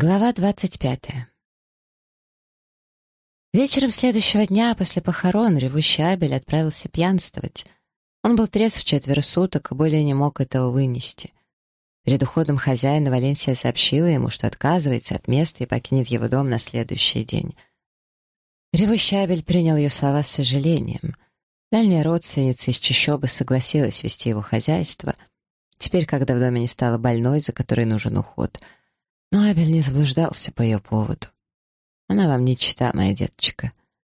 Глава двадцать пятая. Вечером следующего дня после похорон ревущий Абель отправился пьянствовать. Он был трезв четверо суток и более не мог этого вынести. Перед уходом хозяина Валенсия сообщила ему, что отказывается от места и покинет его дом на следующий день. Ревущий Абель принял ее слова с сожалением. Дальняя родственница из Чищобы согласилась вести его хозяйство. Теперь, когда в доме не стало больной, за которой нужен уход — но Абель не заблуждался по ее поводу. Она вам не чита, моя деточка.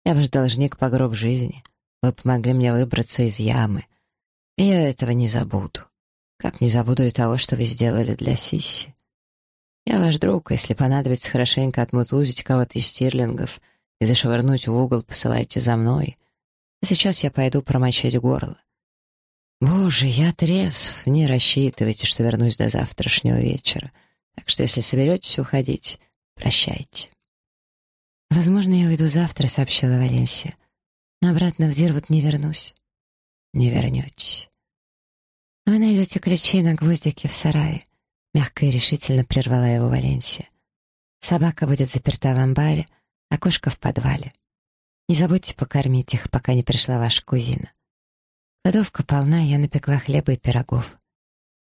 Я ваш должник по гроб жизни. Вы помогли мне выбраться из ямы. И я этого не забуду. Как не забуду и того, что вы сделали для Сисси. Я ваш друг, если понадобится хорошенько отмутузить кого-то из стирлингов и зашвырнуть в угол, посылайте за мной. А сейчас я пойду промочить горло. Боже, я трезв, не рассчитывайте, что вернусь до завтрашнего вечера. Так что, если соберетесь уходить, прощайте. «Возможно, я уйду завтра», — сообщила Валенсия. «Но обратно в Дирвуд не вернусь». «Не вернетесь». «Вы найдете ключи на гвоздике в сарае», — мягко и решительно прервала его Валенсия. «Собака будет заперта в амбаре, а кошка в подвале. Не забудьте покормить их, пока не пришла ваша кузина. Кладовка полна, я напекла хлеба и пирогов.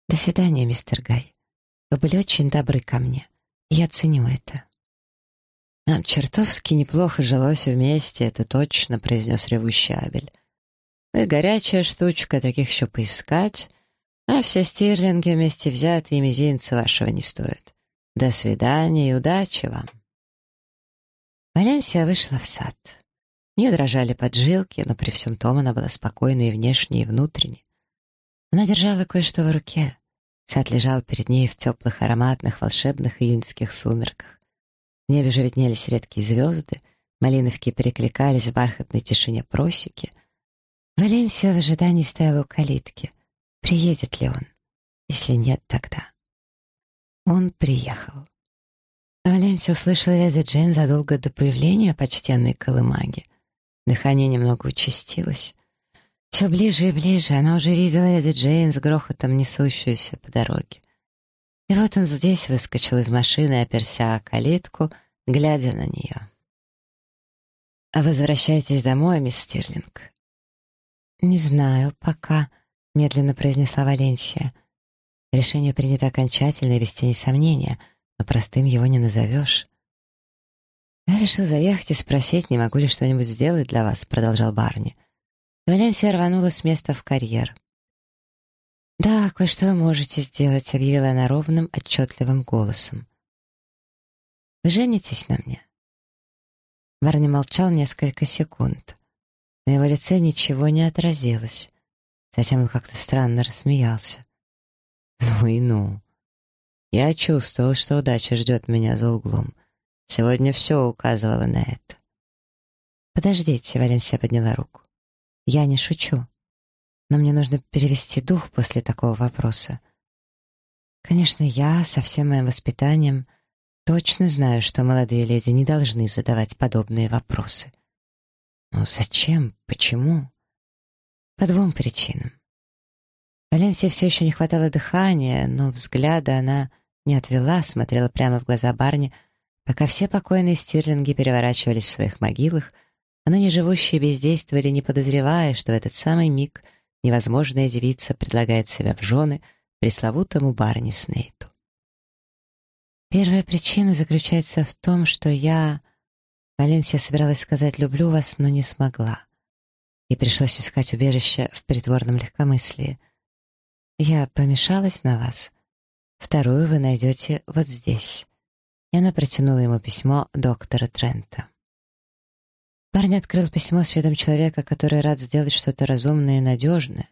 До свидания, мистер Гай». Вы были очень добры ко мне. Я ценю это». «Нам чертовски неплохо жилось вместе, это точно», — произнес ревущий Абель. «Вы горячая штучка, таких еще поискать, а все стирлинги вместе взятые мизинца вашего не стоят. До свидания и удачи вам». Валенсия вышла в сад. У нее дрожали поджилки, но при всем том она была спокойна и внешне, и внутренне. Она держала кое-что в руке. Сад лежал перед ней в теплых, ароматных, волшебных июньских сумерках. В небе же виднелись редкие звезды, малиновки перекликались в бархатной тишине просеки. Валенсия в ожидании стояла у калитки. Приедет ли он? Если нет, тогда. Он приехал. Валенсия услышала леди Джейн задолго до появления почтенной колымаги. Дыхание немного участилось. Все ближе и ближе она уже видела леди Джейн с грохотом несущуюся по дороге. И вот он здесь выскочил из машины, оперся о калитку, глядя на нее. «А вы возвращаетесь домой, мисс Стирлинг?» «Не знаю, пока», — медленно произнесла Валенсия. «Решение принято окончательно и без тени сомнения, но простым его не назовешь». «Я решил заехать и спросить, не могу ли что-нибудь сделать для вас», — продолжал Барни. Валенсия рванула с места в карьер. «Да, кое-что вы можете сделать», — объявила она ровным, отчетливым голосом. «Вы женитесь на мне?» Барни молчал несколько секунд. На его лице ничего не отразилось. Затем он как-то странно рассмеялся. «Ну и ну. Я чувствовал, что удача ждет меня за углом. Сегодня все указывало на это». «Подождите», — Валенсия подняла руку. Я не шучу. Но мне нужно перевести дух после такого вопроса. Конечно, я со всем моим воспитанием точно знаю, что молодые леди не должны задавать подобные вопросы. Но зачем? Почему? По двум причинам. Валенсии все еще не хватало дыхания, но взгляда она не отвела, смотрела прямо в глаза Барни, пока все покойные стирлинги переворачивались в своих могилах, а ныне живущие бездействовали, не подозревая, что в этот самый миг невозможная девица предлагает себя в жены пресловутому Барни Снейту. Первая причина заключается в том, что я... Валенсия собиралась сказать «люблю вас», но не смогла. И пришлось искать убежище в притворном легкомыслии. Я помешалась на вас. Вторую вы найдете вот здесь. И она протянула ему письмо доктора Трента. Парень открыл письмо с видом человека, который рад сделать что-то разумное и надежное.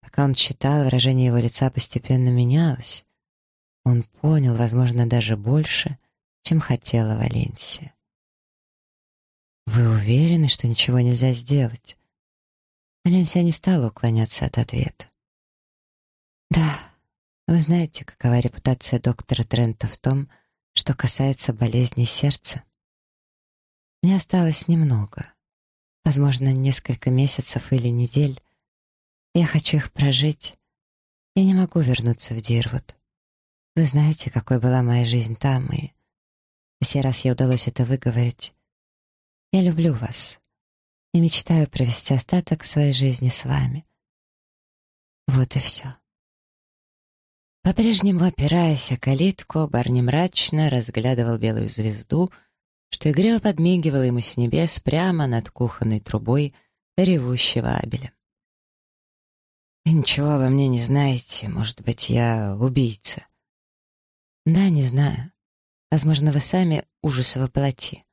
Пока он читал, выражение его лица постепенно менялось. Он понял, возможно, даже больше, чем хотела Валенсия. «Вы уверены, что ничего нельзя сделать?» Валенсия не стала уклоняться от ответа. «Да, вы знаете, какова репутация доктора Трента в том, что касается болезни сердца?» Мне осталось немного. Возможно, несколько месяцев или недель. Я хочу их прожить. Я не могу вернуться в Дирвуд. Вы знаете, какой была моя жизнь там, и на раз ей удалось это выговорить. Я люблю вас и мечтаю провести остаток своей жизни с вами. Вот и все. По-прежнему опираясь о калитку, Барни мрачно разглядывал белую звезду, что игриво подмигивала ему с небес прямо над кухонной трубой ревущего Абеля. «Ничего обо мне не знаете. Может быть, я убийца?» «Да, не знаю. Возможно, вы сами ужас воплоти.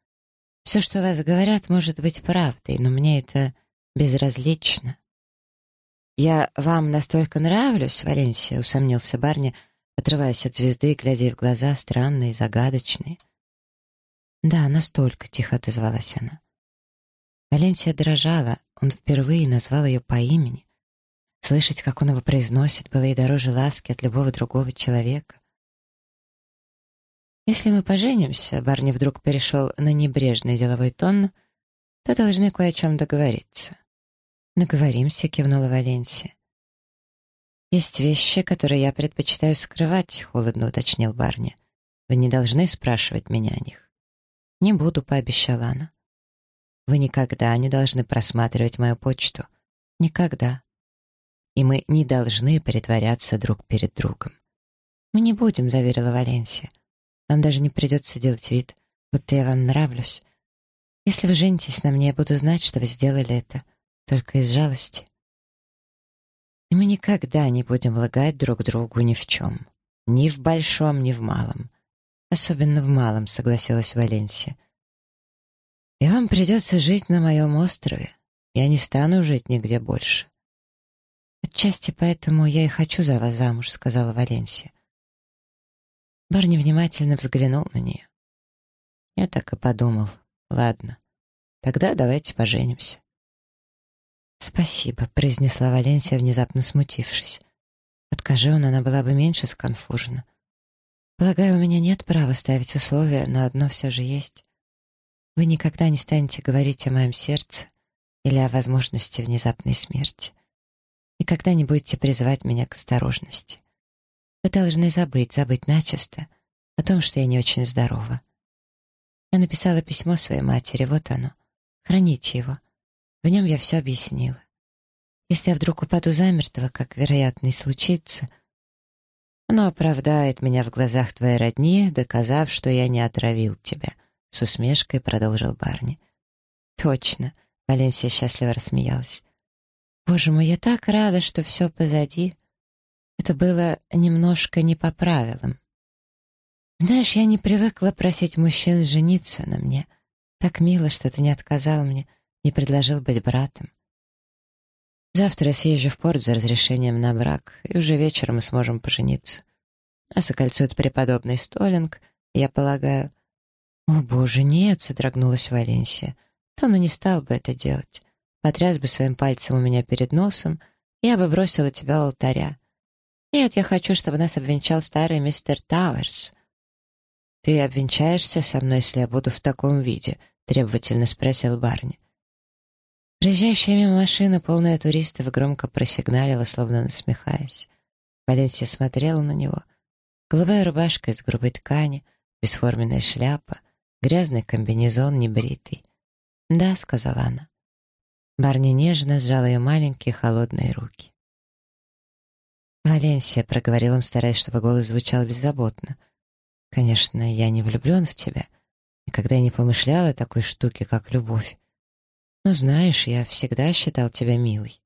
Все, что вас говорят, может быть правдой, но мне это безразлично». «Я вам настолько нравлюсь, Валенсия?» — усомнился Барни, отрываясь от звезды глядя в глаза странные, загадочные. «Да, настолько», — тихо отозвалась она. Валенсия дрожала, он впервые назвал ее по имени. Слышать, как он его произносит, было ей дороже ласки от любого другого человека. «Если мы поженимся», — Барни вдруг перешел на небрежный деловой тон, то должны кое о чем договориться. «Наговоримся», — кивнула Валенсия. «Есть вещи, которые я предпочитаю скрывать», — холодно уточнил Барни. «Вы не должны спрашивать меня о них». «Не буду», — пообещала она. «Вы никогда не должны просматривать мою почту. Никогда. И мы не должны притворяться друг перед другом». «Мы не будем», — заверила Валенсия. «Вам даже не придется делать вид, будто я вам нравлюсь. Если вы женитесь на мне, я буду знать, что вы сделали это только из жалости. И мы никогда не будем лгать друг другу ни в чем. Ни в большом, ни в малом. Особенно в малом, согласилась Валенсия. И вам придется жить на моем острове. Я не стану жить нигде больше. Отчасти поэтому я и хочу за вас замуж, сказала Валенсия. Барни внимательно взглянул на нее. Я так и подумал. Ладно, тогда давайте поженимся. «Спасибо», — произнесла Валенсия, внезапно смутившись. Откажи он, она была бы меньше сконфужена. «Полагаю, у меня нет права ставить условия, но одно все же есть. Вы никогда не станете говорить о моем сердце или о возможности внезапной смерти. Никогда не будете призывать меня к осторожности. Вы должны забыть, забыть начисто о том, что я не очень здорова. Я написала письмо своей матери, вот оно. Храните его». В нем я все объяснила. Если я вдруг упаду замертво, как, вероятно, и случится, оно оправдает меня в глазах твоей родни, доказав, что я не отравил тебя», — с усмешкой продолжил Барни. «Точно», — Валенсия счастливо рассмеялась. «Боже мой, я так рада, что все позади. Это было немножко не по правилам. Знаешь, я не привыкла просить мужчин жениться на мне. Так мило, что ты не отказал мне» не предложил быть братом. Завтра съезжу в порт за разрешением на брак, и уже вечером мы сможем пожениться. А окольцует преподобный Столинг, я полагаю... «О, боже, нет!» — содрогнулась Валенсия. «То он и не стал бы это делать. Потряс бы своим пальцем у меня перед носом, я бы бросила тебя у алтаря. Нет, я хочу, чтобы нас обвенчал старый мистер Тауэрс». «Ты обвенчаешься со мной, если я буду в таком виде?» — требовательно спросил Барни. Проезжающая мимо машина, полная туристов, громко просигналила, словно насмехаясь. Валенсия смотрела на него. Голубая рубашка из грубой ткани, бесформенная шляпа, грязный комбинезон, небритый. «Да», — сказала она. Барни нежно сжал ее маленькие холодные руки. «Валенсия», — проговорил он, стараясь, чтобы голос звучал беззаботно. «Конечно, я не влюблен в тебя. Никогда не помышлял о такой штуке, как любовь. Но знаешь, я всегда считал тебя милой.